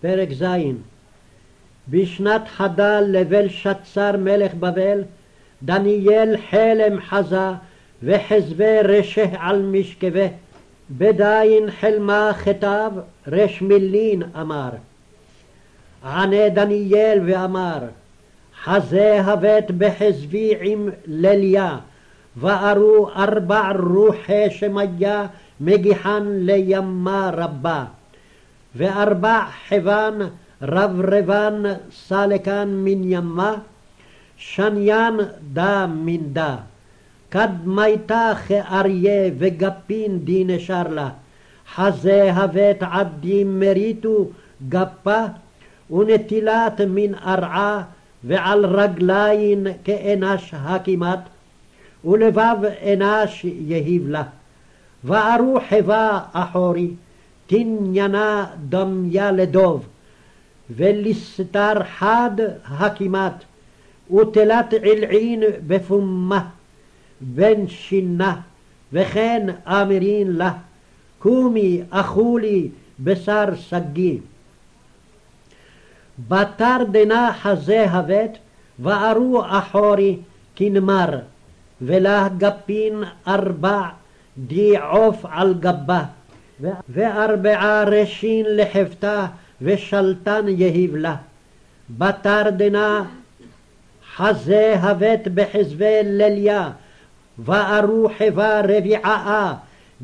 פרק ז' בשנת חדל לבל שצר מלך בבל, דניאל חלם חזה, וחזווה רשע על משכבה. בדין חלמה כתב, רש מילין אמר. ענה דניאל ואמר, חזה הבט בחזבי עם לליה, וארו ארבע רוחי שמיה מגיחן לימה רבה. וארבע חבן רברבן סלקן מן ימה, שניין דה מן דה. קדמייתה כאריה וגפין די נשר לה. חזה הבט עדי מריתו גפה, ונטילת מן ארעה, ועל רגליים כאנש הכמעט, ולבב אנש יהיב לה. וארו חבה אחורי, תניינה דמיה לדוב, ולסתר חד הכמעט, ותלת עילעין בפומה, בן שינה, וכן אמירין לה, קומי אכולי בשר שגיא. בתר דנה חזה הבט, וארו אחורי כנמר, ולה גפין ארבע די עוף על גבה, וארבעה ראשין לחפתה, ושלטן יהיב לה. בתר דנה חזה הבט בחזבי לליה, וארו חבה רביעה,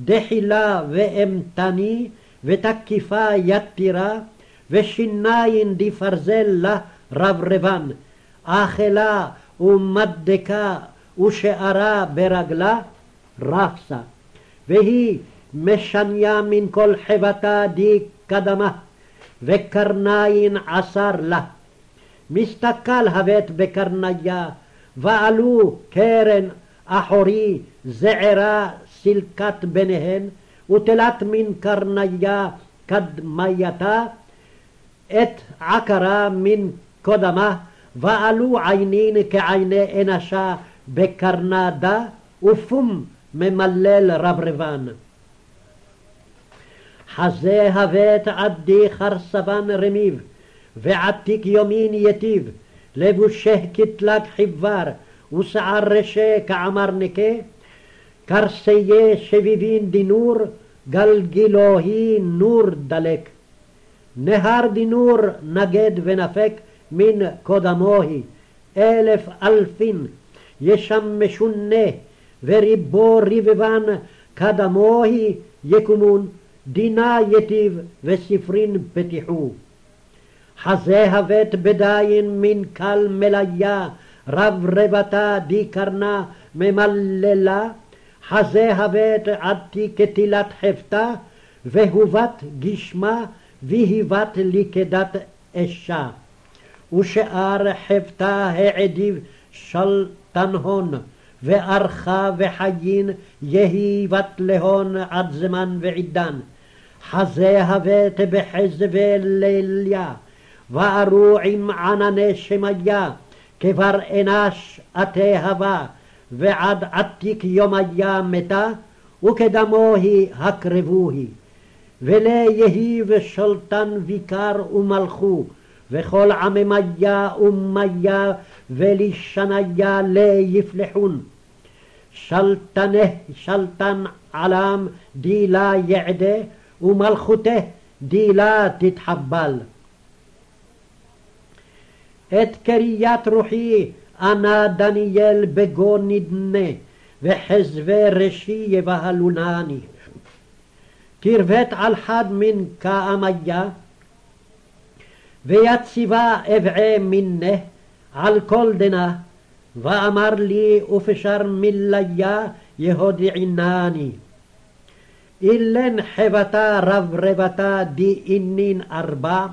דחילה ואימתני, ותקיפה יתירה, ושיניים דפרזל לה רברבן, אכלה ומדקה ושארה ברגלה, רפסה. והיא משניה מן כל חבטה די קדמה, וקרניים עשר לה. מסתכל הבט בקרניה, ועלו קרן אחורי זעירה סלקת ביניהן, ותלת מן קרניה קדמייתה, את עקרה מן קודמה, ועלו עינין כעיני אנשה בקרנדה, ופום ממלל רברבן. חזה הבט עדי חרסבן רמיב, ועתיק יומין יטיב, לבושה קטלג חיוור, ושער רשה כעמר נקה, קרסיה שביבין דינור, גלגילוהי נור דלק. נהר דינור נגד ונפק מן קודמוהי, אלף אלפין, ישמשונה, וריבו ריבבן קדמוהי יקומון, דינה יטיב וספרין פתיחו. חזה הבט בדין מן קל מליה, רב רבתה די קרנה ממללה, חזה הבט עדתי כתילת חפתה, והובת גשמה, והיבת לכדת אשה. ושאר חפתה העדיב שלטן הון, וארכה וחיין יהי בת להון עד זמן ועידן. חזה הבט בחזבי ליליה, וארו עם ענני שמיה, כבר אנש עתי הווה, ועד עתיק יומיה מתה, וכדמוהי הקרבוהי. וליהי שולטן ויקר ומלכו, וכל עממיה ומיה ולשניה ליפלחון. שלטנה שלטן עלם דילה יעדה ומלכותה דילה תתחבל. את קריית רוחי ענה דניאל בגו נדנה וחזבי ראשי יבהלונני. תרבט על חד מן כאמיה ויציבה אבעי מנה על כל דנה ואמר לי ופשר מליה יהודיענני אילן חבתה רב רבתה די אינין ארבע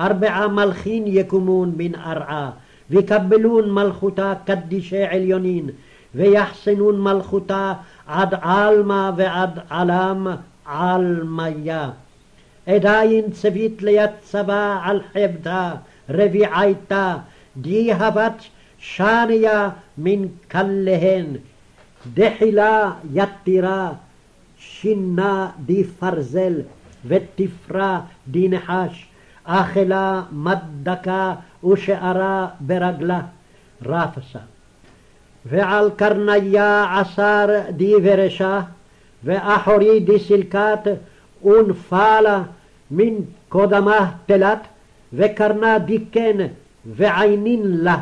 ארבעה מלכין יקומון מן ארעה ויקבלון מלכותה קדישי עליונין ויחסנון מלכותה עד עלמא ועד עלם עלמיה. עדיין צבית ליד צבא על חבדה רביעייתה די הבת שניה מן כליהן דחילה יתירה שינה די פרזל ותפרה די נחש אכלה מד דקה ושארה ברגלה, רפסה. ועל קרניה עשר די ורשה, ואחורי די סילקת ונפלה מן קודמה תלת, וקרנה די כן ועינין לה,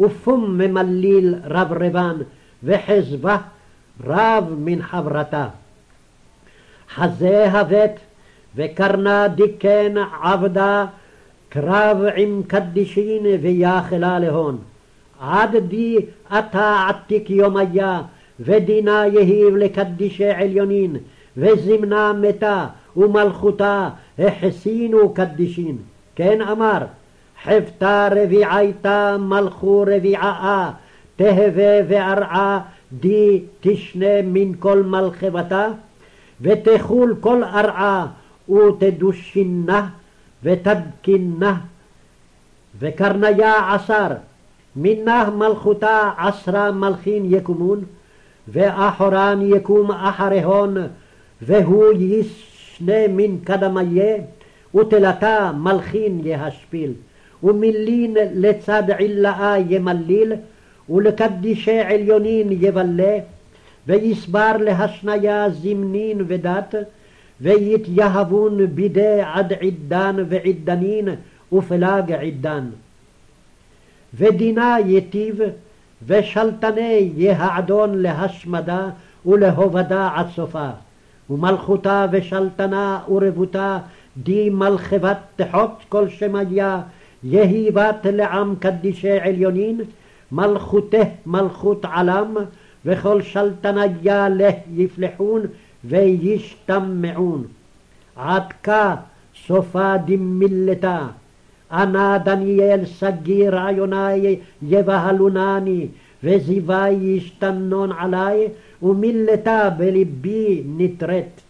ופום ממליל רברבן, וחזבה רב מן חברתה. חזה הבט, וקרנה דיקן עבדה, קרב עם קדישין ויחלה להון. עד די עתה עתיק יומיה, ודינה יהיב לקדישי עליונין, וזמנה מתה, ומלכותה החסינו קדישין. כן אמר, חפתה רביעייתה מלכו רביעאה, תהווה וארעה די תשנה מן כל מלכבתה, ותחול כל ארעה ותדושינה ותדקינה. וקרניה עשר, מנה מלכותה עשרה מלכין יקומון, ואחורן יקום אחריהון, והוא ישנה מן קדמיה, ותלתה מלכין יהשפיל, ומילין לצד עילאה ימליל, ולקדישי עליונין יבלה, ויסבר להשניה זמנין ודת, ויתייהבון בידי עד עידן ועידנין ופלג עידן. ודינה יטיב, ושלטני יהעדון להשמדה ולהובדה עד סופה. ומלכותה ושלטנה ורבותה די מלכבת תחוץ כל שמיה, יהי בת לעם קדישי עליונין, מלכותה מלכות עלם, וכל שלטניה לה יפלחון וישתמעון. עד כה סופה דמילתה. אנא דניאל סגי רעיוני יבהלונני, וזיווי ישתנון עלי, ומילתה בלבי נטרית.